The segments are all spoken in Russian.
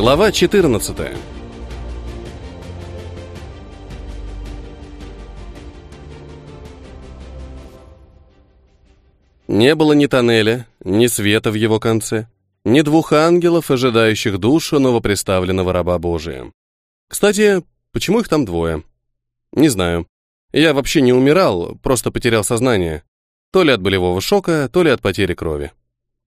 Глава 14. Не было ни тоннеля, ни света в его конце, ни двух ангелов, ожидающих душу новоприставленного раба Божия. Кстати, почему их там двое? Не знаю. Я вообще не умирал, просто потерял сознание. То ли от болевого шока, то ли от потери крови.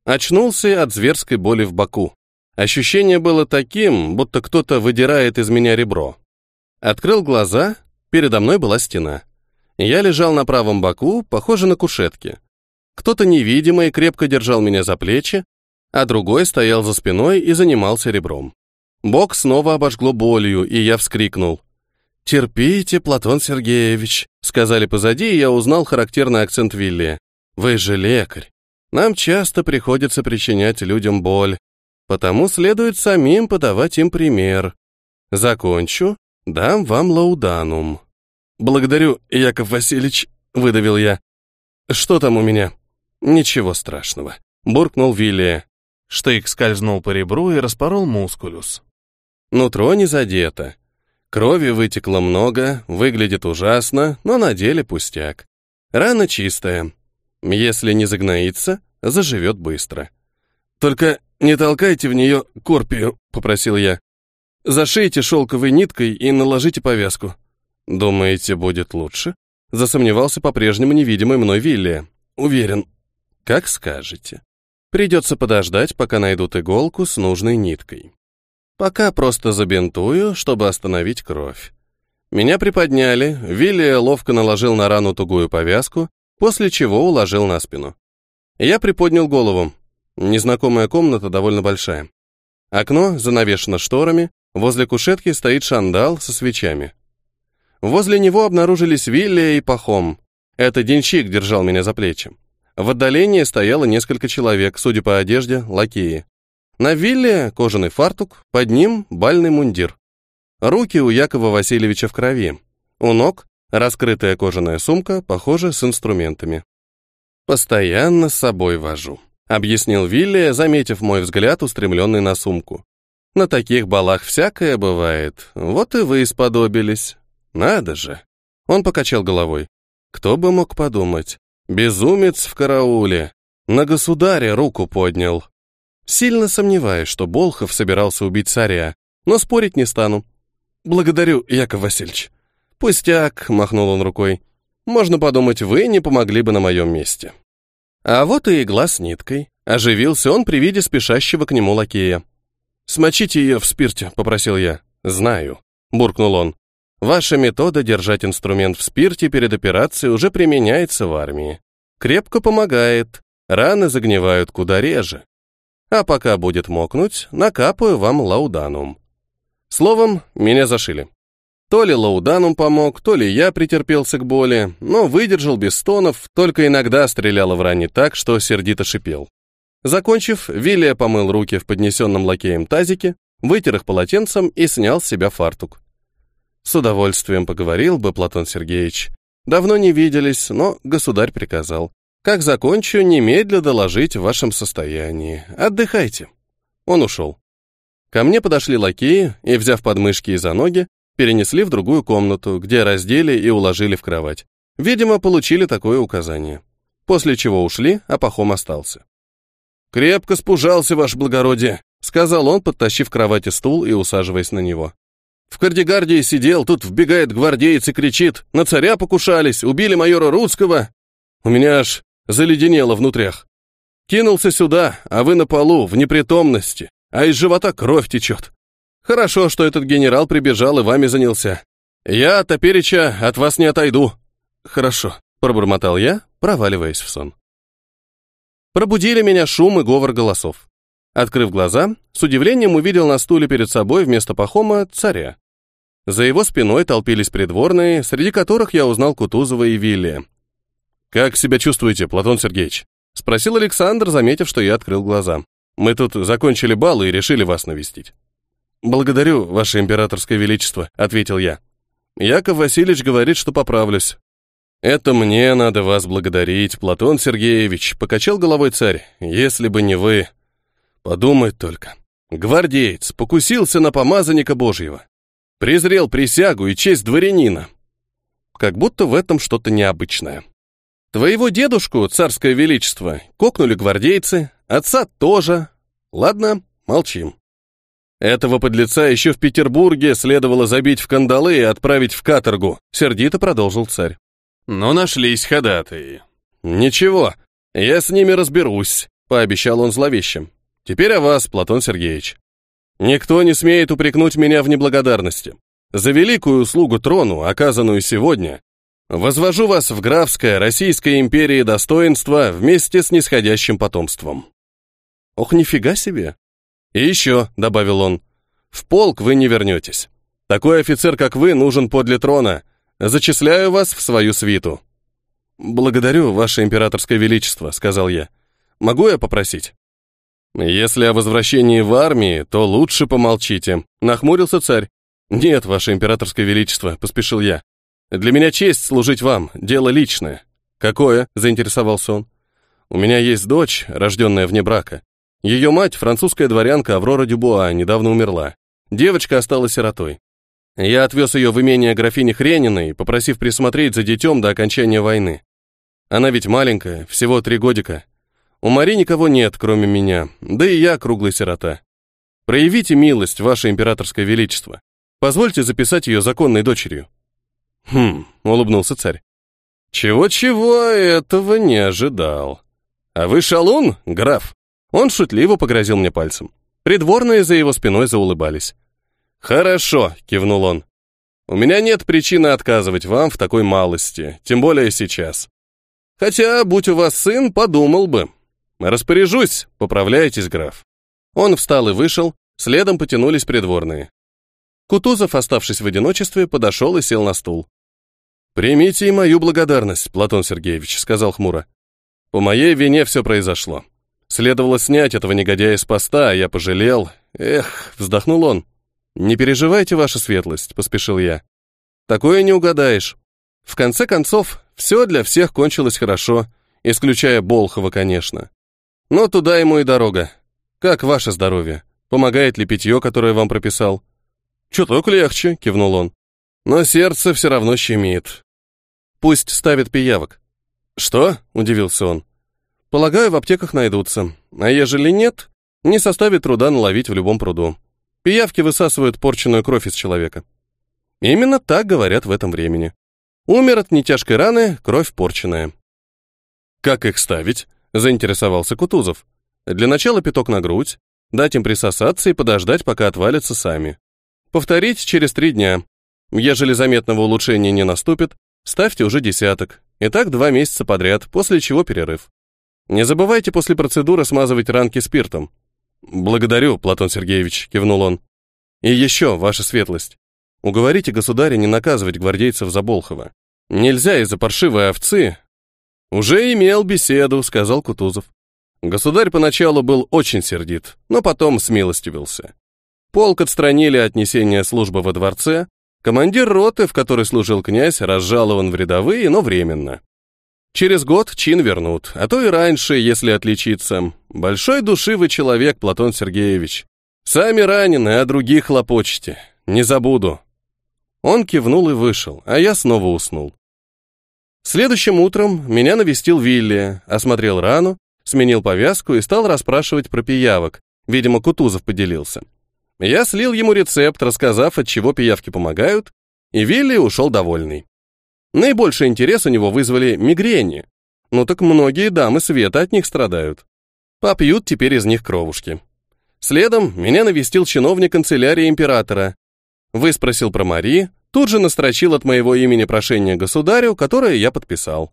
Очнулся от зверской боли в боку. Ощущение было таким, будто кто-то выдирает из меня ребро. Открыл глаза, передо мной была стена. Я лежал на правом боку, похоже на кушетке. Кто-то невидимый крепко держал меня за плечи, а другой стоял за спиной и занимался ребром. Бок снова обожгло болью, и я вскрикнул. «Терпите, Платон Сергеевич», — сказали позади, и я узнал характерный акцент Вилли. «Вы же лекарь. Нам часто приходится причинять людям боль. Потому следует самим подавать им пример. Закончу, дам вам лауданум. Благодарю, Яков Васильевич, выдавил я. Что там у меня? Ничего страшного, буркнул Вилли. Штык скользнул по ребру и распорол мускулюс. Нутро не задето. Крови вытекло много, выглядит ужасно, но на деле пустяк. Рана чистая. Если не загноится, заживет быстро. Только «Не толкайте в нее корпию», — попросил я. «Зашейте шелковой ниткой и наложите повязку». «Думаете, будет лучше?» Засомневался по-прежнему невидимый мной Вилли. «Уверен». «Как скажете. Придется подождать, пока найдут иголку с нужной ниткой. Пока просто забинтую, чтобы остановить кровь». Меня приподняли, Вилли ловко наложил на рану тугую повязку, после чего уложил на спину. Я приподнял голову. Незнакомая комната довольно большая. Окно занавешено шторами, возле кушетки стоит шандал со свечами. Возле него обнаружились Вилли и Пахом. Это денщик держал меня за плечи. В отдалении стояло несколько человек, судя по одежде, лакеи. На Вилле кожаный фартук, под ним бальный мундир. Руки у Якова Васильевича в крови. У ног раскрытая кожаная сумка, похоже, с инструментами. Постоянно с собой вожу объяснил Вилли, заметив мой взгляд, устремленный на сумку. На таких балах всякое бывает. Вот и вы сподобились. Надо же. Он покачал головой. Кто бы мог подумать? Безумец в карауле. На государя руку поднял. Сильно сомневаюсь, что Болхов собирался убить царя, но спорить не стану. Благодарю, Яков Васильевич. Пустяк, махнул он рукой. Можно подумать, вы не помогли бы на моем месте. А вот и игла с ниткой. Оживился он при виде спешащего к нему лакея. «Смочите ее в спирте», — попросил я. «Знаю», — буркнул он. «Ваша метода держать инструмент в спирте перед операцией уже применяется в армии. Крепко помогает, раны загнивают куда реже. А пока будет мокнуть, накапаю вам лауданум». Словом, меня зашили. То ли лауданум помог, то ли я претерпелся к боли, но выдержал без стонов, только иногда стреляло в ране так, что сердито шипел. Закончив, Вилия помыл руки в поднесенном лакеем тазике, вытер их полотенцем и снял с себя фартук. С удовольствием поговорил бы Платон Сергеевич. Давно не виделись, но государь приказал. Как закончу, немедля доложить в вашем состоянии. Отдыхайте. Он ушел. Ко мне подошли лакеи и, взяв подмышки и за ноги, перенесли в другую комнату, где раздели и уложили в кровать. Видимо, получили такое указание. После чего ушли, а Пахом остался. «Крепко спужался, ваше благородие», — сказал он, подтащив к кровати стул и усаживаясь на него. «В кардигардии сидел, тут вбегает гвардеец и кричит, на царя покушались, убили майора Рудского. У меня аж заледенело внутрях. Кинулся сюда, а вы на полу, в непритомности, а из живота кровь течет. Хорошо, что этот генерал прибежал и вами занялся. Я, топереча, от вас не отойду. Хорошо, пробормотал я, проваливаясь в сон. Пробудили меня шум и говор голосов. Открыв глаза, с удивлением увидел на стуле перед собой вместо Пахома царя. За его спиной толпились придворные, среди которых я узнал Кутузова и Вилли. «Как себя чувствуете, Платон Сергеевич?» — спросил Александр, заметив, что я открыл глаза. «Мы тут закончили бал и решили вас навестить». «Благодарю, Ваше Императорское Величество», — ответил я. «Яков Васильевич говорит, что поправлюсь». «Это мне надо вас благодарить, Платон Сергеевич», — покачал головой царь. «Если бы не вы...» «Подумать только. Гвардеец покусился на помазанника Божьего. Презрел присягу и честь дворянина. Как будто в этом что-то необычное. Твоего дедушку, царское величество, кокнули гвардейцы, отца тоже. Ладно, молчим. Этого подлеца еще в Петербурге следовало забить в кандалы и отправить в каторгу, сердито продолжил царь. Но нашлись ходатаи. Ничего, я с ними разберусь, пообещал он зловещим. Теперь о вас, Платон Сергеевич. Никто не смеет упрекнуть меня в неблагодарности. За великую услугу трону, оказанную сегодня, возвожу вас в графское Российской империи достоинство вместе с нисходящим потомством. Ох, нифига себе. И еще, добавил он, в полк вы не вернетесь. Такой офицер, как вы, нужен подле трона. Зачисляю вас в свою свиту. Благодарю, ваше императорское величество, сказал я. Могу я попросить? Если о возвращении в армии, то лучше помолчите, нахмурился царь. Нет, ваше императорское величество, поспешил я. Для меня честь служить вам, дело личное. Какое? заинтересовался он. У меня есть дочь, рожденная вне брака. Ее мать, французская дворянка Аврора Дюбуа, недавно умерла. Девочка осталась сиротой. Я отвез ее в имение графини Хрениной, попросив присмотреть за детем до окончания войны. Она ведь маленькая, всего три годика. У Мари никого нет, кроме меня, да и я круглый сирота. Проявите милость, ваше императорское величество. Позвольте записать ее законной дочерью». «Хм», — улыбнулся царь. «Чего-чего, этого не ожидал. А вы шалун, граф?» Он шутливо погрозил мне пальцем. Придворные за его спиной заулыбались. «Хорошо», — кивнул он. «У меня нет причины отказывать вам в такой малости, тем более сейчас. Хотя, будь у вас сын, подумал бы. Распоряжусь, поправляйтесь, граф». Он встал и вышел, следом потянулись придворные. Кутузов, оставшись в одиночестве, подошел и сел на стул. «Примите и мою благодарность, Платон Сергеевич», — сказал хмуро. «По моей вине все произошло. Следовало снять этого негодяя с поста, а я пожалел. Эх, вздохнул он. Не переживайте, ваша светлость, поспешил я. Такое не угадаешь. В конце концов, все для всех кончилось хорошо, исключая Болхова, конечно. Но туда ему и дорога. Как ваше здоровье? Помогает ли питье, которое вам прописал? Чуток легче, кивнул он. Но сердце все равно щемит. Пусть ставит пиявок. Что? удивился он. Полагаю, в аптеках найдутся. А ежели нет, не составит труда наловить в любом пруду. Пиявки высасывают порченную кровь из человека. Именно так говорят в этом времени. Умер от нетяжкой раны, кровь порченная. Как их ставить? Заинтересовался Кутузов. Для начала пяток на грудь, дать им присосаться и подождать, пока отвалятся сами. Повторить через три дня. Ежели заметного улучшения не наступит, ставьте уже десяток. И так два месяца подряд, после чего перерыв. Не забывайте после процедуры смазывать ранки спиртом. Благодарю, Платон Сергеевич, кивнул он. И еще, ваша светлость. Уговорите государя не наказывать гвардейцев за Болхова. Нельзя из-за паршивой овцы. Уже имел беседу, сказал Кутузов. Государь поначалу был очень сердит, но потом смилостивился. Полк отстранили от несения службы во дворце, командир роты, в которой служил князь, разжалован в рядовые, но временно. Через год чин вернут, а то и раньше, если отличиться. Большой души вы человек, Платон Сергеевич. Сами ранены, а других хлопочете. Не забуду. Он кивнул и вышел, а я снова уснул. Следующим утром меня навестил Вилли, осмотрел рану, сменил повязку и стал расспрашивать про пиявок. Видимо, Кутузов поделился. Я слил ему рецепт, рассказав, от чего пиявки помогают, и Вилли ушел довольный. Наибольший интерес у него вызвали мигрени. Ну так многие дамы света от них страдают. Попьют теперь из них кровушки. Следом меня навестил чиновник канцелярии императора. Выспросил про Мари, тут же настрочил от моего имени прошение государю, которое я подписал.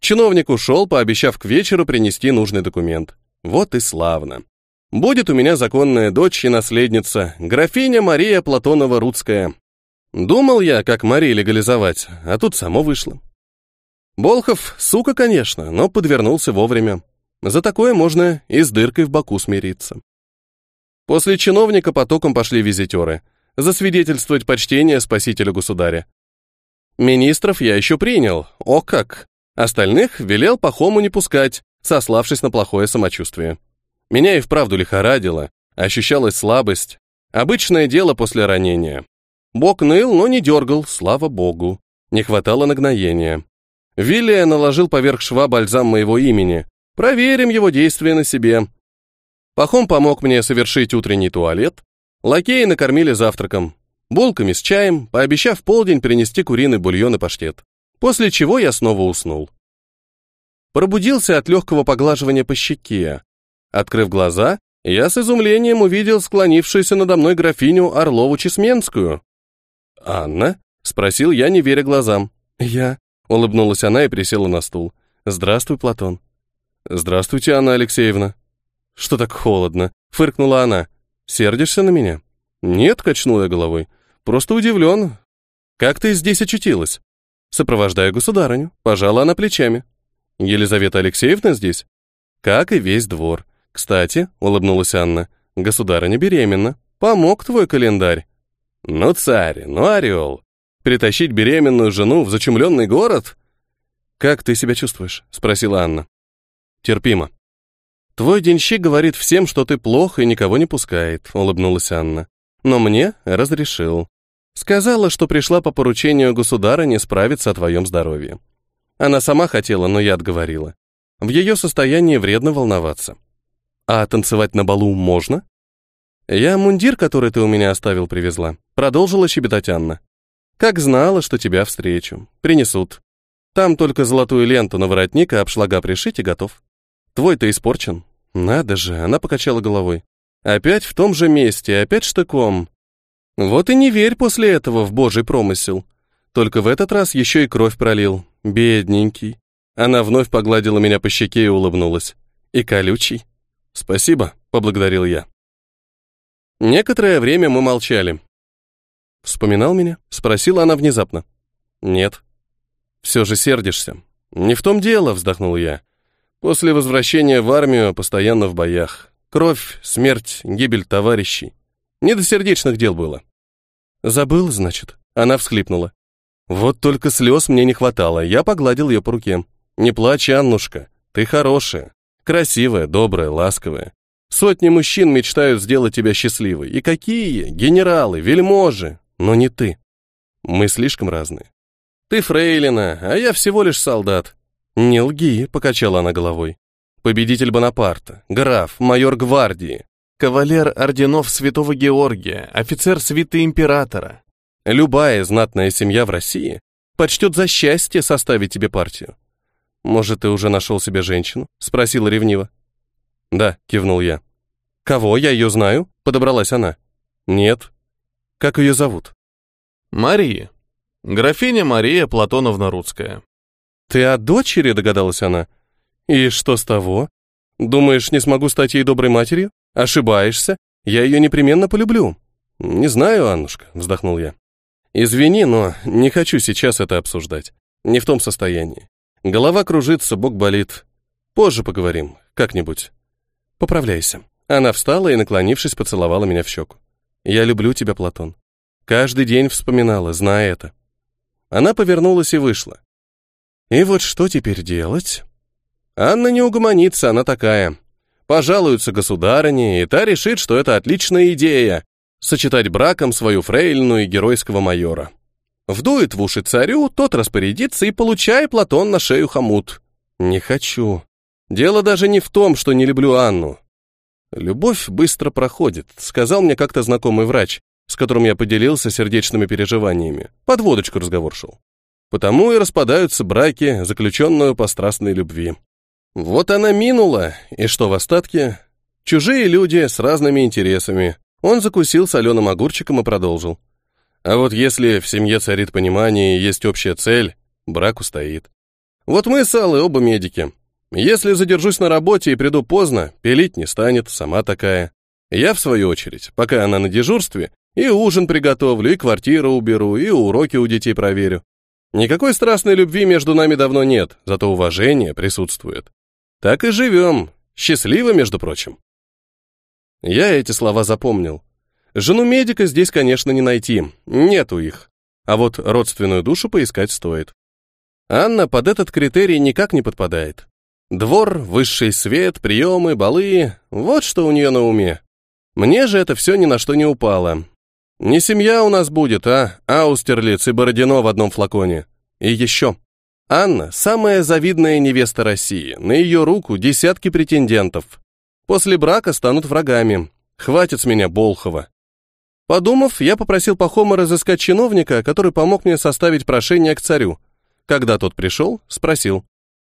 Чиновник ушел, пообещав к вечеру принести нужный документ. Вот и славно. Будет у меня законная дочь и наследница, графиня Мария Платонова-Рудская. Думал я, как Мари легализовать, а тут само вышло. Болхов, сука, конечно, но подвернулся вовремя. За такое можно и с дыркой в боку смириться. После чиновника потоком пошли визитеры, засвидетельствовать почтение спасителю государя. Министров я еще принял, о как! Остальных велел Пахому не пускать, сославшись на плохое самочувствие. Меня и вправду лихорадило, Ощущалась слабость. Обычное дело после ранения. Бок ныл, но не дергал, слава богу. Не хватало нагноения. Вилли наложил поверх шва бальзам моего имени. Проверим его действие на себе. Пахом помог мне совершить утренний туалет. Лакеи накормили завтраком. Булками с чаем, пообещав полдень принести куриный бульон и паштет. После чего я снова уснул. Пробудился от легкого поглаживания по щеке. Открыв глаза, я с изумлением увидел склонившуюся надо мной графиню Орлову-Чесменскую. «Анна?» — спросил я, не веря глазам. «Я», — улыбнулась она и присела на стул. «Здравствуй, Платон». «Здравствуйте, Анна Алексеевна». «Что так холодно?» — фыркнула она. «Сердишься на меня?» «Нет», — качнул я головой. «Просто удивлен. Как ты здесь очутилась?» «Сопровождаю государыню», — пожала она плечами. «Елизавета Алексеевна здесь?» «Как и весь двор. Кстати», — улыбнулась Анна, — «государыня беременна. Помог твой календарь». «Ну, царь, ну, орел. Притащить беременную жену в зачумленный город?» «Как ты себя чувствуешь?» — спросила Анна. «Терпимо». «Твой денщик говорит всем, что ты плох и никого не пускает», — улыбнулась Анна. «Но мне разрешил. Сказала, что пришла по поручению государыни справиться о твоем здоровье. Она сама хотела, но я отговорила. В ее состоянии вредно волноваться. А танцевать на балу можно? Я мундир, который ты у меня оставил, привезла. Продолжила щебетать Анна. Как знала, что тебя встречу. Принесут. Там только золотую ленту на воротник и обшлага пришить и готов. Твой-то испорчен. Надо же, она покачала головой. Опять в том же месте, опять штыком. Вот и не верь после этого в божий промысел. Только в этот раз еще и кровь пролил. Бедненький. Она вновь погладила меня по щеке и улыбнулась. И колючий. Спасибо, поблагодарил я. Некоторое время мы молчали. Вспоминал меня? Спросила она внезапно. Нет. Все же сердишься. Не в том дело, вздохнул я. После возвращения в армию постоянно в боях. Кровь, смерть, гибель товарищей. Не до сердечных дел было. Забыл, значит. Она всхлипнула. Вот только слез мне не хватало. Я погладил ее по руке. Не плачь, Аннушка. Ты хорошая. Красивая, добрая, ласковая. Сотни мужчин мечтают сделать тебя счастливой. И какие? Генералы, вельможи. Но не ты. Мы слишком разные. Ты фрейлина, а я всего лишь солдат. Не лги, покачала она головой. Победитель Бонапарта, граф, майор гвардии, кавалер орденов Святого Георгия, офицер свиты императора. Любая знатная семья в России почтет за счастье составить тебе партию. Может, ты уже нашел себе женщину? Спросила ревниво. Да, кивнул я. Кого, я ее знаю? Подобралась она. Нет. Как ее зовут? Мария. Графиня Мария Платоновна Рудская. Ты о дочери, догадалась она. И что с того? Думаешь, не смогу стать ей доброй матерью? Ошибаешься. Я ее непременно полюблю. Не знаю, Аннушка, вздохнул я. Извини, но не хочу сейчас это обсуждать. Не в том состоянии. Голова кружится, бок болит. Позже поговорим, как-нибудь. Поправляйся. Она встала и, наклонившись, поцеловала меня в щеку. Я люблю тебя, Платон. Каждый день вспоминала, зная это. Она повернулась и вышла. И вот что теперь делать? Анна не угомонится, она такая. Пожалуются государыне, и та решит, что это отличная идея — сочетать браком свою фрейлину и геройского майора. Вдует в уши царю, тот распорядится и получай, Платон, на шею хомут. Не хочу. Дело даже не в том, что не люблю Анну. Любовь быстро проходит, сказал мне как-то знакомый врач, с которым я поделился сердечными переживаниями. Под водочку разговор шел. Потому и распадаются браки, заключенную по страстной любви. Вот она минула, и что в остатке? Чужие люди с разными интересами. Он закусил соленым огурчиком и продолжил. А вот если в семье царит понимание и есть общая цель, брак устоит. Вот мы с Аллой оба медики. Если задержусь на работе и приду поздно, пилить не станет, сама такая. Я, в свою очередь, пока она на дежурстве, и ужин приготовлю, и квартиру уберу, и уроки у детей проверю. Никакой страстной любви между нами давно нет, зато уважение присутствует. Так и живем. Счастливо, между прочим. Я эти слова запомнил. Жену медика здесь, конечно, не найти. Нету их. А вот родственную душу поискать стоит. Анна под этот критерий никак не подпадает. Двор, высший свет, приемы, балы — вот что у нее на уме. Мне же это все ни на что не упало. Не семья у нас будет, а Аустерлиц и Бородино в одном флаконе. И еще. Анна – самая завидная невеста России. На ее руку десятки претендентов. После брака станут врагами. Хватит с меня Болхова. Подумав, я попросил Пахома разыскать чиновника, который помог мне составить прошение к царю. Когда тот пришел, спросил.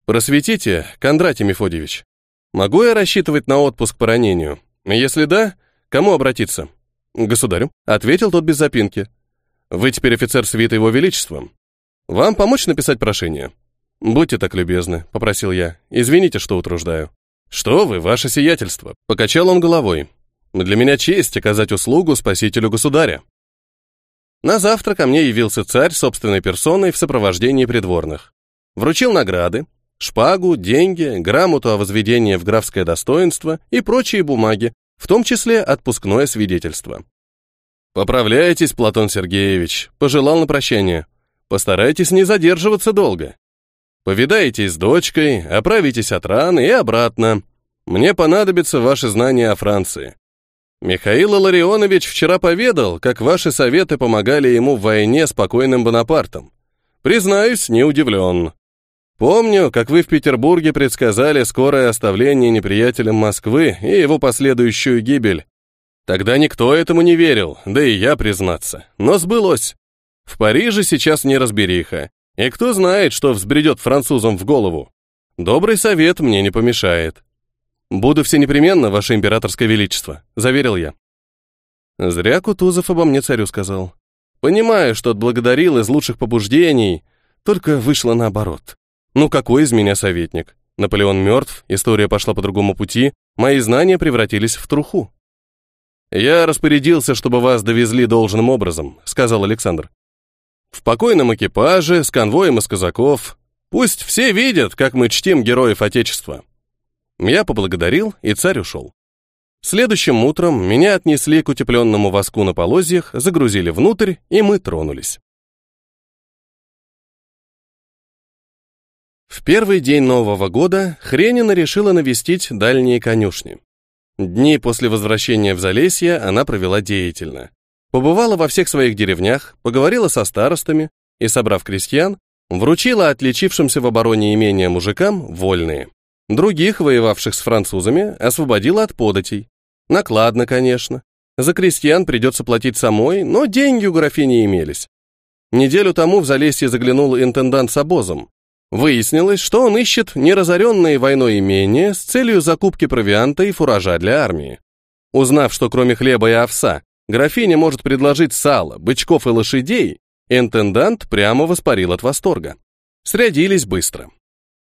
«Просветите, Кондратий Мефодьевич, могу я рассчитывать на отпуск по ранению? Если да, кому обратиться?» «Государю», — ответил тот без запинки. «Вы теперь офицер свита его величества. Вам помочь написать прошение?» «Будьте так любезны», — попросил я. «Извините, что утруждаю». «Что вы, ваше сиятельство?» — покачал он головой. «Для меня честь оказать услугу спасителю государя». На завтра ко мне явился царь собственной персоной в сопровождении придворных. Вручил награды, шпагу, деньги, грамоту о возведении в графское достоинство и прочие бумаги, в том числе отпускное свидетельство. «Поправляйтесь, Платон Сергеевич», — пожелал на прощание. «Постарайтесь не задерживаться долго. Повидайтесь с дочкой, оправитесь от раны и обратно. Мне понадобятся ваши знания о Франции. Михаил Ларионович вчера поведал, как ваши советы помогали ему в войне с покойным Бонапартом. Признаюсь, не удивлен. Помню, как вы в Петербурге предсказали скорое оставление неприятелем Москвы и его последующую гибель. Тогда никто этому не верил, да и я, признаться. Но сбылось. В Париже сейчас неразбериха. И кто знает, что взбредет французам в голову. Добрый совет мне не помешает. Буду все непременно, ваше императорское величество, заверил я. Зря Кутузов обо мне царю сказал. Понимаю, что отблагодарил из лучших побуждений, только вышло наоборот. Ну какой из меня советник? Наполеон мертв, история пошла по другому пути, мои знания превратились в труху. «Я распорядился, чтобы вас довезли должным образом», — сказал Александр. «В покойном экипаже, с конвоем из казаков. Пусть все видят, как мы чтим героев Отечества». Я поблагодарил, и царь ушел. Следующим утром меня отнесли к утепленному воску на полозьях, загрузили внутрь, и мы тронулись. В первый день Нового года Хренина решила навестить дальние конюшни. Дни после возвращения в Залесье она провела деятельно. Побывала во всех своих деревнях, поговорила со старостами и, собрав крестьян, вручила отличившимся в обороне имения мужикам вольные. Других, воевавших с французами, освободила от податей. Накладно, конечно. За крестьян придется платить самой, но деньги у графини имелись. Неделю тому в Залесье заглянул интендант с обозом. Выяснилось, что он ищет неразоренные войной имения с целью закупки провианта и фуража для армии. Узнав, что кроме хлеба и овса, графиня может предложить сало, бычков и лошадей, интендант прямо воспарил от восторга. Срядились быстро.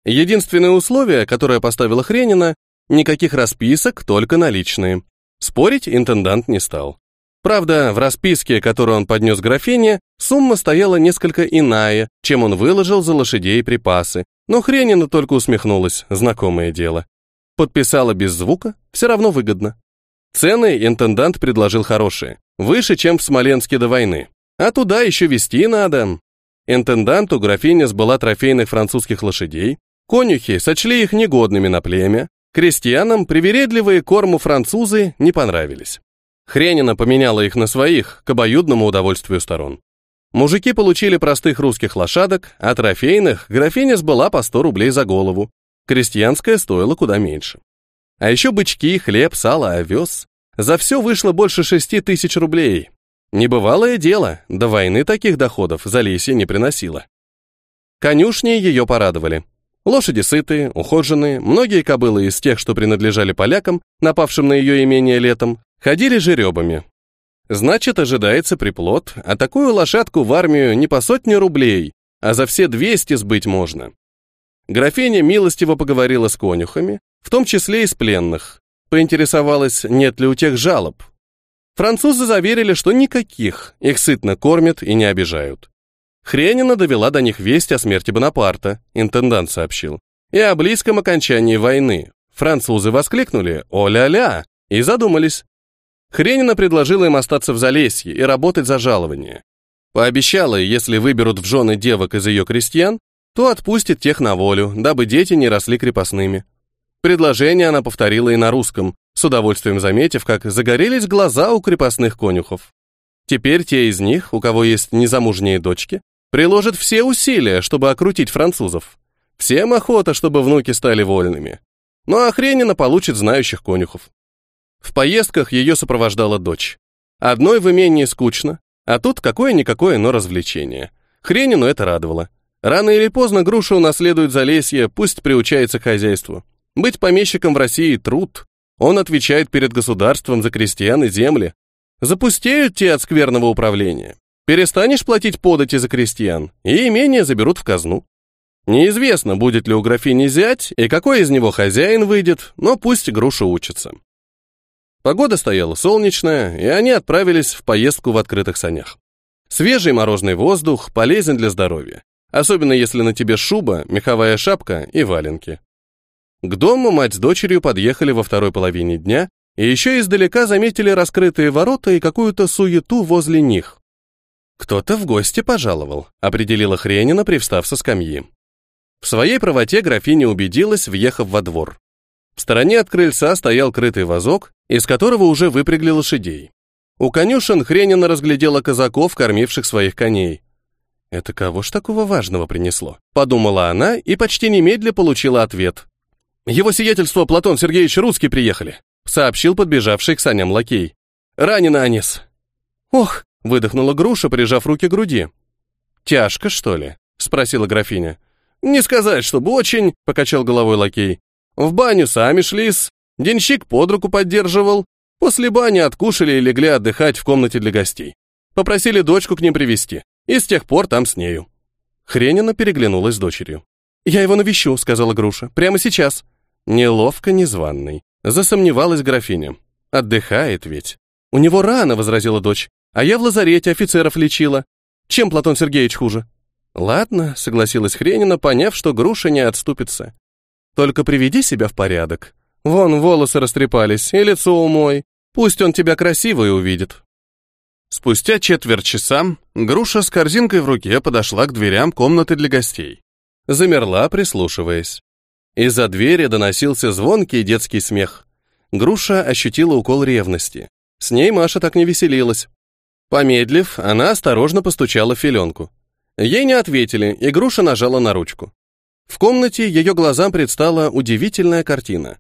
Единственное условие, которое поставила Хренина, никаких расписок, только наличные. Спорить интендант не стал. Правда, в расписке, которую он поднес графине, сумма стояла несколько иная, чем он выложил за лошадей припасы, но Хренина только усмехнулась, знакомое дело. Подписала без звука, все равно выгодно. Цены интендант предложил хорошие, выше, чем в Смоленске до войны. А туда еще везти надо. Интенданту графиня сбыла трофейных французских лошадей, конюхи сочли их негодными на племя, крестьянам привередливые корму французы не понравились. Хренина поменяла их на своих, к обоюдному удовольствию сторон. Мужики получили простых русских лошадок, а трофейных графиня сбыла по 100 рублей за голову. Крестьянская стоила куда меньше. А еще бычки, хлеб, сало, овес. За все вышло больше 6 тысяч рублей. Небывалое дело, до войны таких доходов Залесье не приносило. Конюшни ее порадовали. Лошади сытые, ухоженные, многие кобылы из тех, что принадлежали полякам, напавшим на ее имение летом, Ходили жеребами. Значит, ожидается приплод, а такую лошадку в армию не по сотне рублей, а за все 200 сбыть можно. Графиня милостиво поговорила с конюхами, в том числе и с пленных. Поинтересовалась, нет ли у тех жалоб. Французы заверили, что никаких, их сытно кормят и не обижают. Хренина довела до них весть о смерти Бонапарта, интендант сообщил, и о близком окончании войны. Французы воскликнули «О-ля-ля!» и задумались, Хренина предложила им остаться в Залесье и работать за жалование. Пообещала, если выберут в жены девок из ее крестьян, то отпустит тех на волю, дабы дети не росли крепостными. Предложение она повторила и на русском, с удовольствием заметив, как загорелись глаза у крепостных конюхов. Теперь те из них, у кого есть незамужние дочки, приложат все усилия, чтобы окрутить французов. Всем охота, чтобы внуки стали вольными. Ну а Хренина получит знающих конюхов. В поездках ее сопровождала дочь. Одной в имении скучно, а тут какое-никакое, но развлечение. Хренину это радовало. Рано или поздно груша унаследует Залесье, пусть приучается к хозяйству. Быть помещиком в России – труд. Он отвечает перед государством за крестьян и земли. Запустеют те от скверного управления. Перестанешь платить подати за крестьян, и имение заберут в казну. Неизвестно, будет ли у графини зять, и какой из него хозяин выйдет, но пусть груша учится. Погода стояла солнечная, и они отправились в поездку в открытых санях. Свежий морозный воздух полезен для здоровья, особенно если на тебе шуба, меховая шапка и валенки. К дому мать с дочерью подъехали во второй половине дня и еще издалека заметили раскрытые ворота и какую-то суету возле них. «Кто-то в гости пожаловал», — определила Хренина, привстав со скамьи. В своей правоте графиня убедилась, въехав во двор. В стороне от крыльца стоял крытый вазок, из которого уже выпрягли лошадей. У конюшен Хренина разглядела казаков, кормивших своих коней. «Это кого ж такого важного принесло?» — подумала она и почти немедля получила ответ. «Его сиятельство Платон Сергеевич Русский приехали», — сообщил подбежавший к саням лакей. «Ранено Анис». «Ох!» — выдохнула груша, прижав руки к груди. «Тяжко, что ли?» — спросила графиня. «Не сказать, чтобы очень», — покачал головой лакей. «В баню сами шлись, денщик под руку поддерживал. После бани откушали и легли отдыхать в комнате для гостей. Попросили дочку к ним привести и с тех пор там с нею». Хренина переглянулась с дочерью. «Я его навещу», — сказала Груша. «Прямо сейчас». Неловко незваный. Засомневалась графиня. «Отдыхает ведь». «У него рано», — возразила дочь. «А я в лазарете офицеров лечила. Чем Платон Сергеевич хуже?» «Ладно», — согласилась Хренина, поняв, что Груша не отступится. «Только приведи себя в порядок. Вон волосы растрепались, и лицо умой. Пусть он тебя красивой увидит». Спустя четверть часа Груша с корзинкой в руке подошла к дверям комнаты для гостей. Замерла, прислушиваясь. Из-за двери доносился звонкий детский смех. Груша ощутила укол ревности. С ней Маша так не веселилась. Помедлив, она осторожно постучала в филенку. Ей не ответили, и Груша нажала на ручку. В комнате ее глазам предстала удивительная картина.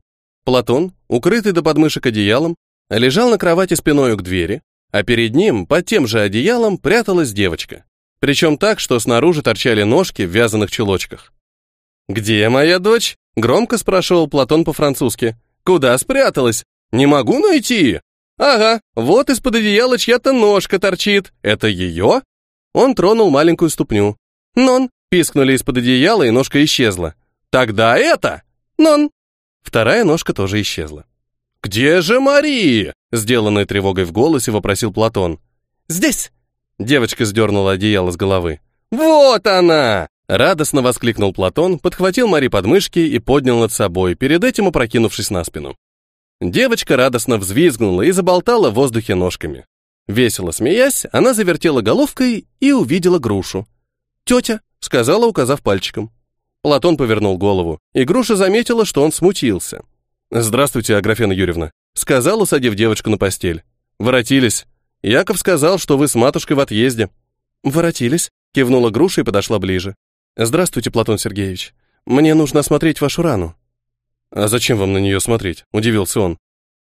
Платон, укрытый до подмышек одеялом, лежал на кровати спиной к двери, а перед ним, под тем же одеялом, пряталась девочка. Причем так, что снаружи торчали ножки в вязаных чулочках. «Где моя дочь?» — громко спрашивал Платон по-французски. «Куда спряталась? Не могу найти!» «Ага, вот из-под одеяла чья-то ножка торчит. Это ее?» Он тронул маленькую ступню. «Нон!» — пискнули из-под одеяла, и ножка исчезла. «Тогда это!» «Нон!» Вторая ножка тоже исчезла. «Где же Мария?» — сделанной тревогой в голосе вопросил Платон. «Здесь!» — девочка сдернула одеяло с головы. «Вот она!» Радостно воскликнул Платон, подхватил Мари под мышки и поднял над собой, перед этим опрокинувшись на спину. Девочка радостно взвизгнула и заболтала в воздухе ножками. Весело смеясь, она завертела головкой и увидела грушу. «Тетя», — сказала, указав пальчиком. Платон повернул голову, и груша заметила, что он смутился. «Здравствуйте, Аграфена Юрьевна», — сказал, усадив девочку на постель. «Воротились. Яков сказал, что вы с матушкой в отъезде». «Воротились», — кивнула груша и подошла ближе. «Здравствуйте, Платон Сергеевич. Мне нужно осмотреть вашу рану». «А зачем вам на нее смотреть?» – удивился он.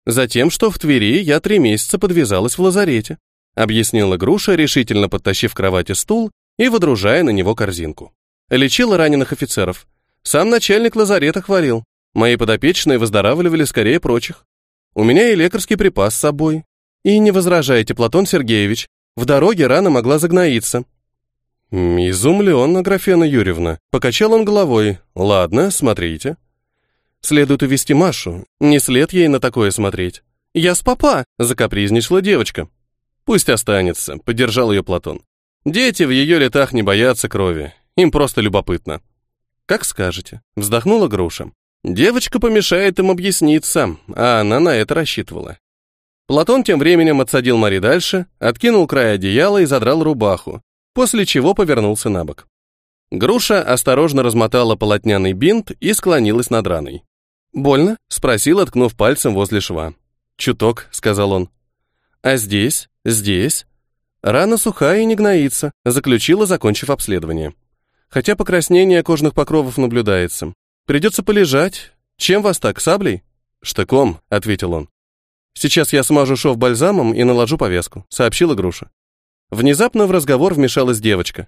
«Затем, что в Твери я три месяца подвязалась в лазарете», – объяснила Груша, решительно подтащив к кровати стул и водружая на него корзинку. Лечила раненых офицеров. Сам начальник лазарета хвалил. Мои подопечные выздоравливали скорее прочих. У меня и лекарский припас с собой. И не возражайте, Платон Сергеевич, в дороге рана могла загноиться. «Изумлен, Аграфена Юрьевна», — покачал он головой. «Ладно, смотрите». «Следует увести Машу, не след ей на такое смотреть». «Я с папа», — закапризничала девочка. «Пусть останется», — поддержал ее Платон. «Дети в ее летах не боятся крови, им просто любопытно». «Как скажете», — вздохнула Груша. Девочка помешает им объясниться, а она на это рассчитывала. Платон тем временем отсадил Мари дальше, откинул край одеяла и задрал рубаху, после чего повернулся на бок. Груша осторожно размотала полотняный бинт и склонилась над раной. «Больно?» — спросил, откнув пальцем возле шва. «Чуток», — сказал он. «А здесь? Здесь?» «Рана сухая и не гноится», — заключила, закончив обследование. «Хотя покраснение кожных покровов наблюдается. Придется полежать. Чем вас так, саблей?» «Штыком», — ответил он. «Сейчас я смажу шов бальзамом и наложу повязку», — сообщила Груша. Внезапно в разговор вмешалась девочка.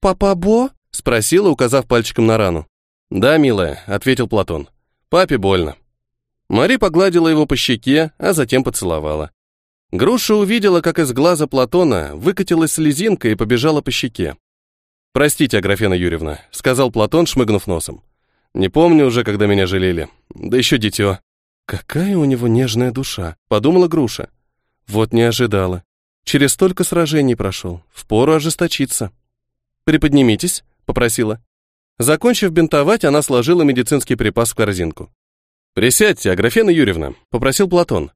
«Папа Бо?» — спросила, указав пальчиком на рану. «Да, милая», — ответил Платон. «Папе больно». Мари погладила его по щеке, а затем поцеловала. Груша увидела, как из глаза Платона выкатилась слезинка и побежала по щеке. «Простите, Аграфена Юрьевна», — сказал Платон, шмыгнув носом. «Не помню уже, когда меня жалели. Да еще дитё». «Какая у него нежная душа», — подумала Груша. «Вот не ожидала. Через столько сражений прошел. Впору ожесточиться». «Приподнимитесь», — попросила. Закончив бинтовать, она сложила медицинский припас в корзинку. «Присядьте, Аграфена Юрьевна», — попросил Платон.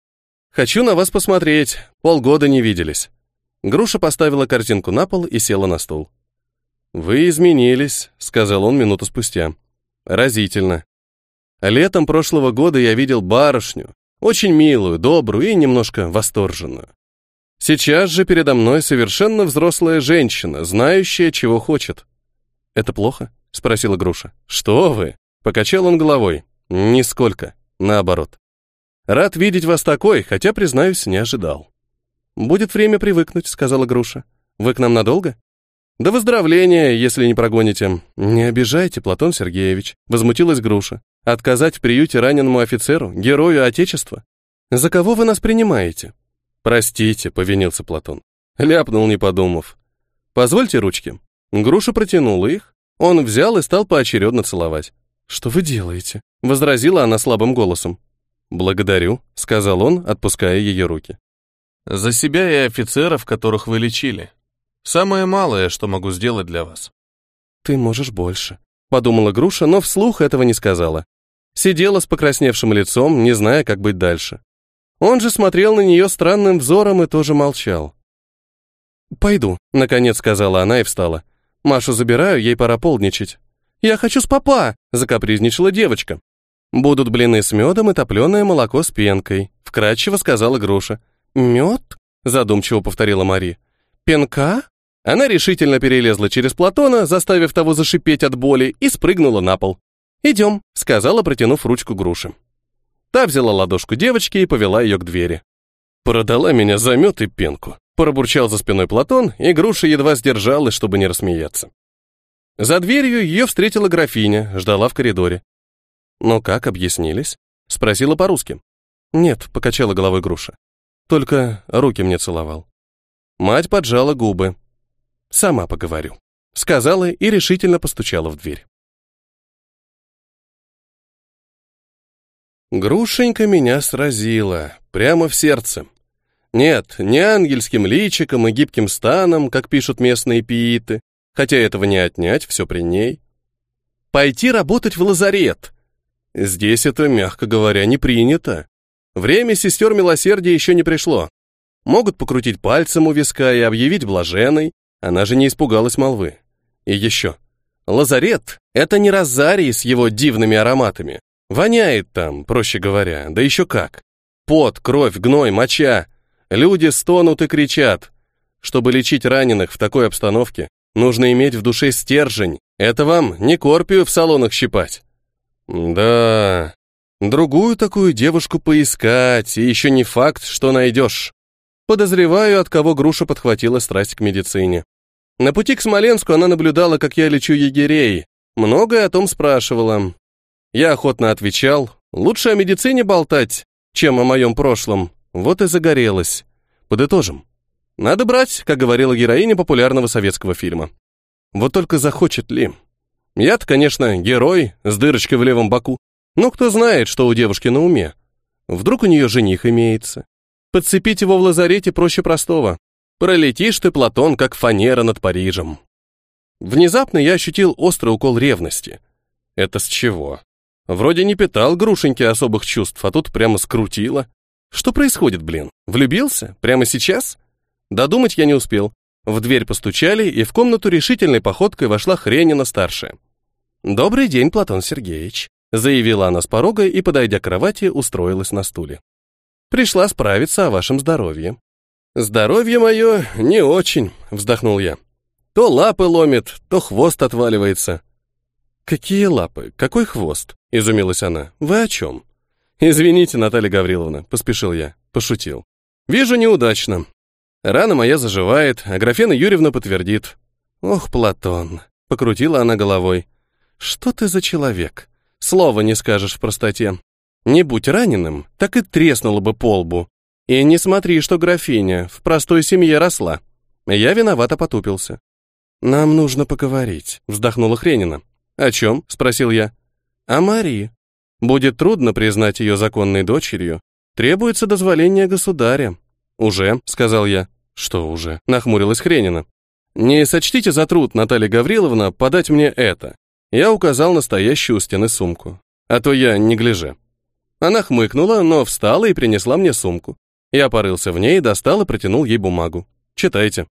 «Хочу на вас посмотреть. Полгода не виделись». Груша поставила корзинку на пол и села на стул. «Вы изменились», — сказал он минуту спустя. «Разительно. Летом прошлого года я видел барышню, очень милую, добрую и немножко восторженную. Сейчас же передо мной совершенно взрослая женщина, знающая, чего хочет. «Это плохо?» — спросила Груша. «Что вы?» — покачал он головой. «Нисколько. Наоборот. Рад видеть вас такой, хотя, признаюсь, не ожидал». «Будет время привыкнуть», — сказала Груша. «Вы к нам надолго?» «До выздоровления, если не прогоните». «Не обижайте, Платон Сергеевич», — возмутилась Груша. «Отказать в приюте раненому офицеру, герою Отечества? За кого вы нас принимаете?» «Простите», — повинился Платон. Ляпнул, не подумав. «Позвольте ручки». Груша протянула их. Он взял и стал поочередно целовать. «Что вы делаете?» — возразила она слабым голосом. «Благодарю», — сказал он, отпуская ее руки. «За себя и офицеров, которых вы лечили. Самое малое, что могу сделать для вас». «Ты можешь больше», — подумала Груша, но вслух этого не сказала. Сидела с покрасневшим лицом, не зная, как быть дальше. Он же смотрел на нее странным взором и тоже молчал. «Пойду», — наконец сказала она и встала. «Машу забираю, ей пора полдничать». «Я хочу с папа!» — закапризничала девочка. «Будут блины с медом и топленое молоко с пенкой», — вкратчиво сказала Груша. «Мед?» — задумчиво повторила Мари. «Пенка?» Она решительно перелезла через Платона, заставив того зашипеть от боли, и спрыгнула на пол. «Идем», — сказала, протянув ручку Груши. Та взяла ладошку девочки и повела ее к двери. «Продала меня за мед и пенку», — пробурчал за спиной Платон, и Груша едва сдержалась, чтобы не рассмеяться. За дверью ее встретила графиня, ждала в коридоре. «Ну как, объяснились?» — спросила по-русски. «Нет», — покачала головой Груша. «Только руки мне целовал». Мать поджала губы. «Сама поговорю», — сказала и решительно постучала в дверь. Грушенька меня сразила, прямо в сердце. Нет, не ангельским личиком и гибким станом, как пишут местные пииты, хотя этого не отнять, все при ней. Пойти работать в лазарет. Здесь это, мягко говоря, не принято. Время сестер милосердия еще не пришло. Могут покрутить пальцем у виска и объявить блаженной, она же не испугалась молвы. И еще. Лазарет — это не розарий с его дивными ароматами. Воняет там, проще говоря, да еще как. Пот, кровь, гной, моча. Люди стонут и кричат. Чтобы лечить раненых в такой обстановке, нужно иметь в душе стержень. Это вам не корпию в салонах щипать. Да, другую такую девушку поискать, и еще не факт, что найдешь. Подозреваю, от кого груша подхватила страсть к медицине. На пути к Смоленску она наблюдала, как я лечу егерей. Многое о том спрашивала. Я охотно отвечал, лучше о медицине болтать, чем о моем прошлом. Вот и загорелась. Подытожим. Надо брать, как говорила героиня популярного советского фильма. Вот только захочет ли? Я-то, конечно, герой с дырочкой в левом боку. Но кто знает, что у девушки на уме. Вдруг у нее жених имеется. Подцепить его в лазарете проще простого. Пролетишь ты, Платон, как фанера над Парижем. Внезапно я ощутил острый укол ревности. Это с чего? Вроде не питал грушеньки особых чувств, а тут прямо скрутило. Что происходит, блин? Влюбился? Прямо сейчас? Додумать я не успел. В дверь постучали, и в комнату решительной походкой вошла Хренина-старшая. «Добрый день, Платон Сергеевич», заявила она с порога и, подойдя к кровати, устроилась на стуле. Пришла справиться о вашем здоровье. Здоровье мое не очень, вздохнул я. То лапы ломит, то хвост отваливается. Какие лапы? Какой хвост? Изумилась она. Вы о чем? Извините, Наталья Гавриловна, поспешил я. Пошутил. Вижу неудачно. Рана моя заживает, а Графена Юрьевна подтвердит. Ох, Платон, покрутила она головой. Что ты за человек? Слова не скажешь в простоте. Не будь раненым, так и треснуло бы по лбу. И не смотри, что графиня в простой семье росла. Я виновато потупился. «Нам нужно поговорить», — вздохнула Хренина. «О чем?» — спросил я. «О Марии. Будет трудно признать ее законной дочерью. Требуется дозволение государя». «Уже», — сказал я. «Что уже?» — нахмурилась Хренина. «Не сочтите за труд, Наталья Гавриловна, подать мне это». Я указал настоящую у стены сумку. А то я не гляже. Она хмыкнула, но встала и принесла мне сумку. Я порылся в ней, достал и протянул ей бумагу. Читайте.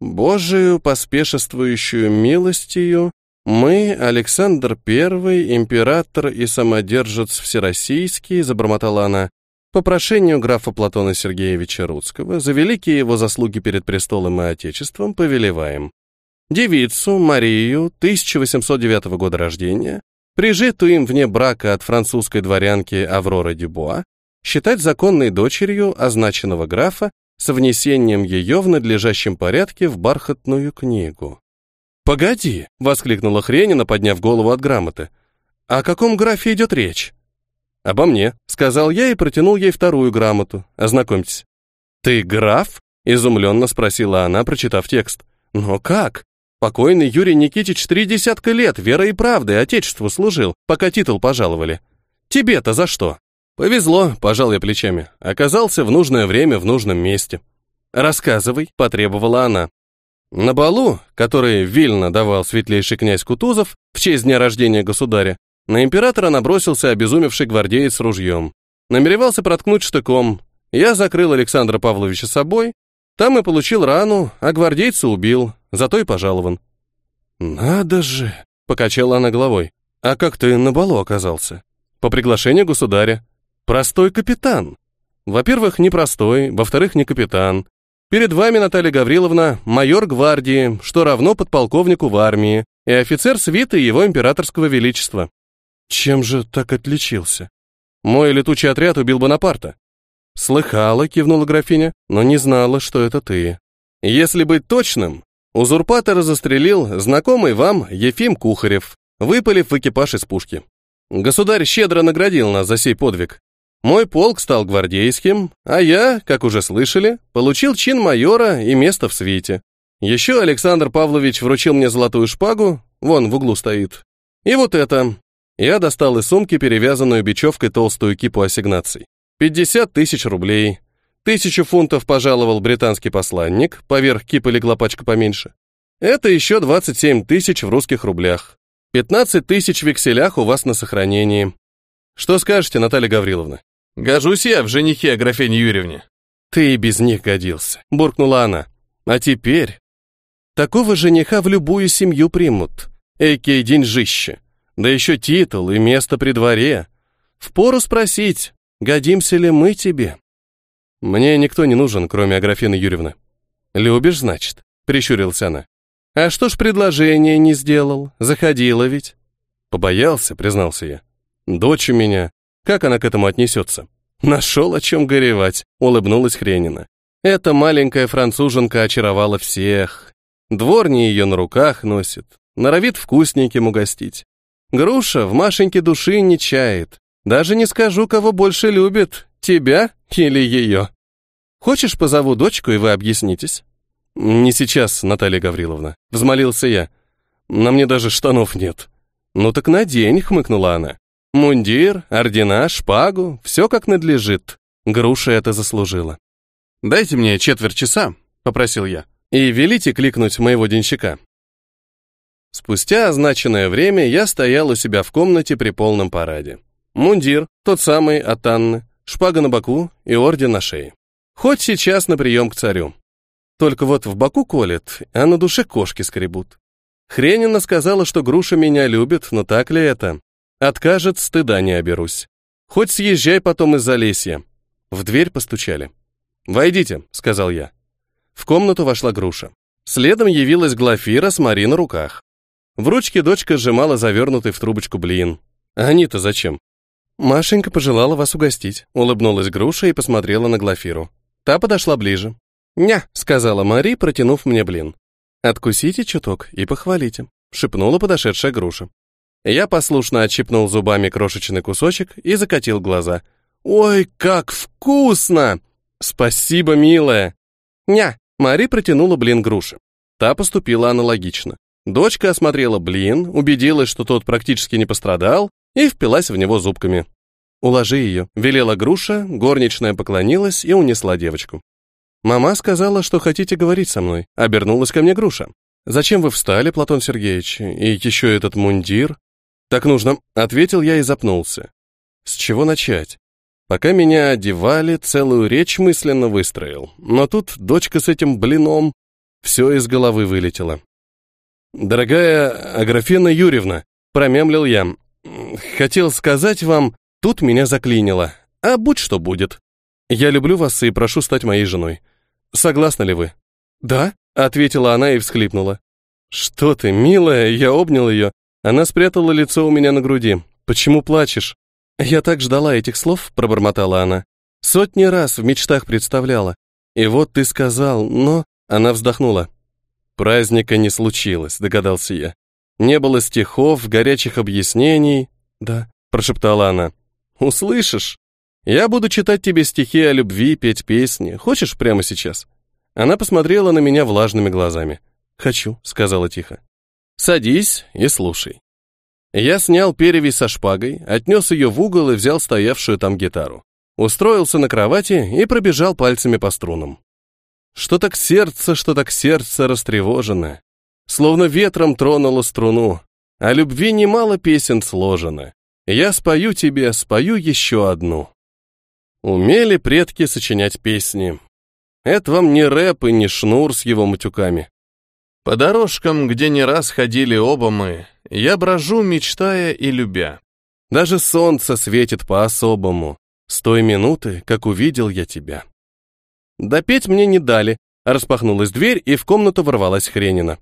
Божию поспешествующую милостью мы, Александр I, император и самодержец всероссийский, забормотала она, по прошению графа Платона Сергеевича Рудского, за великие его заслуги перед престолом и отечеством, повелеваем. Девицу Марию, 1809 года рождения, прижитую им вне брака от французской дворянки Авроры Дюбуа, считать законной дочерью означенного графа с внесением ее в надлежащем порядке в бархатную книгу. «Погоди!» — воскликнула Хренина, подняв голову от грамоты. «О каком графе идет речь?» «Обо мне», — сказал я и протянул ей вторую грамоту. «Ознакомьтесь». «Ты граф?» — изумленно спросила она, прочитав текст. «Но как? Покойный Юрий Никитич три десятка лет верой и правдой Отечеству служил, пока титул пожаловали. Тебе-то за что?» Повезло, пожал я плечами. Оказался в нужное время в нужном месте. Рассказывай, потребовала она. На балу, который Вильно давал светлейший князь Кутузов в честь дня рождения государя, на императора набросился обезумевший гвардеец с ружьем. Намеревался проткнуть штыком. Я закрыл Александра Павловича собой, там и получил рану, а гвардейца убил, зато и пожалован. «Надо же!» — покачала она головой. «А как ты на балу оказался?» «По приглашению государя. Простой капитан. Во-первых, не простой, во-вторых, не капитан. Перед вами, Наталья Гавриловна, майор гвардии, что равно подполковнику в армии, и офицер свиты его императорского величества. Чем же так отличился? Мой летучий отряд убил Бонапарта. Слыхала, кивнула графиня, но не знала, что это ты. Если быть точным, узурпатора застрелил знакомый вам Ефим Кухарев, выпалив в экипаж из пушки. Государь щедро наградил нас за сей подвиг. Мой полк стал гвардейским, а я, как уже слышали, получил чин майора и место в свите. Еще Александр Павлович вручил мне золотую шпагу, вон в углу стоит. И вот это. Я достал из сумки перевязанную бечевкой толстую кипу ассигнаций. 50 тысяч рублей. Тысячу фунтов пожаловал британский посланник, поверх кипы легла пачка поменьше. Это еще 27 тысяч в русских рублях. 15 тысяч в векселях у вас на сохранении. Что скажете, Наталья Гавриловна? Гожусь я в женихе Аграфене Юрьевне. Ты и без них годился, буркнула она. А теперь... Такого жениха в любую семью примут. Экий деньжище. Да еще титул и место при дворе. Впору спросить, годимся ли мы тебе? Мне никто не нужен, кроме Аграфены Юрьевны. Любишь, значит? Прищурилась она. А что ж предложение не сделал? Заходила ведь. Побоялся, признался я. Дочь у меня, как она к этому отнесется? Нашел о чем горевать, улыбнулась Хренина. Эта маленькая француженка очаровала всех. Дворни ее на руках носит, норовит вкусненьким угостить. Груша в Машеньке души не чает. Даже не скажу, кого больше любит, тебя или ее. Хочешь, позову дочку, и вы объяснитесь? Не сейчас, Наталья Гавриловна, взмолился я. На мне даже штанов нет. Ну так надень, хмыкнула она. Мундир, ордена, шпагу, все как надлежит. Груша это заслужила. «Дайте мне четверть часа», — попросил я, «и велите кликнуть моего денщика». Спустя означенное время я стоял у себя в комнате при полном параде. Мундир, тот самый от Анны, шпага на боку и орден на шее. Хоть сейчас на прием к царю. Только вот в боку колет, а на душе кошки скребут. Хренина сказала, что груша меня любит, но так ли это? Откажет, стыда не оберусь. Хоть съезжай потом из Залесья. В дверь постучали. «Войдите», — сказал я. В комнату вошла груша. Следом явилась Глафира с Мари на руках. В ручке дочка сжимала завернутый в трубочку блин. А они-то зачем? Машенька пожелала вас угостить, улыбнулась груша и посмотрела на Глафиру. Та подошла ближе. «Ня», — сказала Мари, протянув мне блин. «Откусите чуток и похвалите», — шепнула подошедшая груша. Я послушно отщипнул зубами крошечный кусочек и закатил глаза. «Ой, как вкусно!» «Спасибо, милая!» «Ня!» — Мари протянула блин груши. Та поступила аналогично. Дочка осмотрела блин, убедилась, что тот практически не пострадал, и впилась в него зубками. «Уложи ее», — велела груша, горничная поклонилась и унесла девочку. «Мама сказала, что хотите говорить со мной», — обернулась ко мне груша. «Зачем вы встали, Платон Сергеевич? И еще этот мундир?» «Так нужно», — ответил я и запнулся. «С чего начать?» Пока меня одевали, целую речь мысленно выстроил. Но тут дочка с этим блином, все из головы вылетело. «Дорогая Аграфена Юрьевна», — промямлил я, — «хотел сказать вам, тут меня заклинило. А будь что будет. Я люблю вас и прошу стать моей женой. Согласны ли вы?» «Да», — ответила она и всхлипнула. «Что ты, милая?» — я обнял ее. Она спрятала лицо у меня на груди. «Почему плачешь?» «Я так ждала этих слов», — пробормотала она. «Сотни раз в мечтах представляла. И вот ты сказал, но...» Она вздохнула. «Праздника не случилось», — догадался я. «Не было стихов, горячих объяснений». «Да», — прошептала она. «Услышишь? Я буду читать тебе стихи о любви, петь песни. Хочешь прямо сейчас?» Она посмотрела на меня влажными глазами. «Хочу», — сказала тихо. «Садись и слушай». Я снял перевязь со шпагой, отнес ее в угол и взял стоявшую там гитару. Устроился на кровати и пробежал пальцами по струнам. Что так сердце, что так сердце растревожено. Словно ветром тронуло струну. О любви немало песен сложено. Я спою тебе, спою еще одну. Умели предки сочинять песни. Это вам не рэп и не шнур с его матюками. По дорожкам, где не раз ходили оба мы, я брожу, мечтая и любя. Даже солнце светит по-особому, с той минуты, как увидел я тебя. Допеть мне не дали, распахнулась дверь, и в комнату ворвалась Хренина.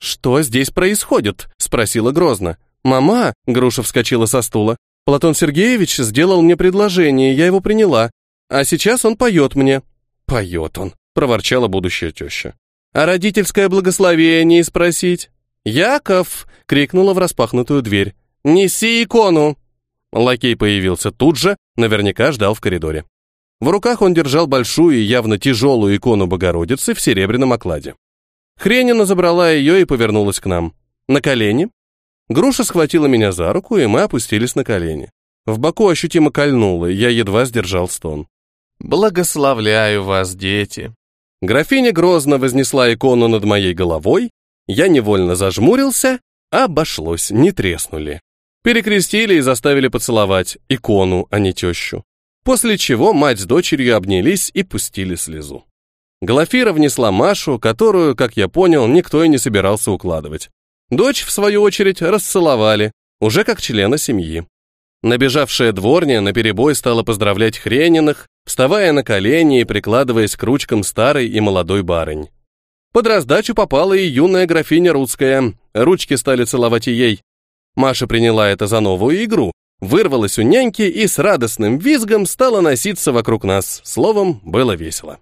«Что здесь происходит?» — спросила грозно. «Мама!» — Груша вскочила со стула. «Платон Сергеевич сделал мне предложение, я его приняла. А сейчас он поет мне». «Поет он», — проворчала будущая теща. «А родительское благословение спросить?» «Яков!» — крикнула в распахнутую дверь. «Неси икону!» Лакей появился тут же, наверняка ждал в коридоре. В руках он держал большую и явно тяжелую икону Богородицы в серебряном окладе. Хренина забрала ее и повернулась к нам. «На колени?» Груша схватила меня за руку, и мы опустились на колени. В боку ощутимо кольнуло, я едва сдержал стон. «Благословляю вас, дети!» Графиня грозно вознесла икону над моей головой, я невольно зажмурился, обошлось, не треснули. Перекрестили и заставили поцеловать икону, а не тещу. После чего мать с дочерью обнялись и пустили слезу. Глафира внесла Машу, которую, как я понял, никто и не собирался укладывать. Дочь, в свою очередь, расцеловали, уже как члена семьи. Набежавшая дворня наперебой стала поздравлять Хрениных, вставая на колени и прикладываясь к ручкам старой и молодой барынь. Под раздачу попала и юная графиня Рудская. Ручки стали целовать и ей. Маша приняла это за новую игру, вырвалась у няньки и с радостным визгом стала носиться вокруг нас. Словом, было весело.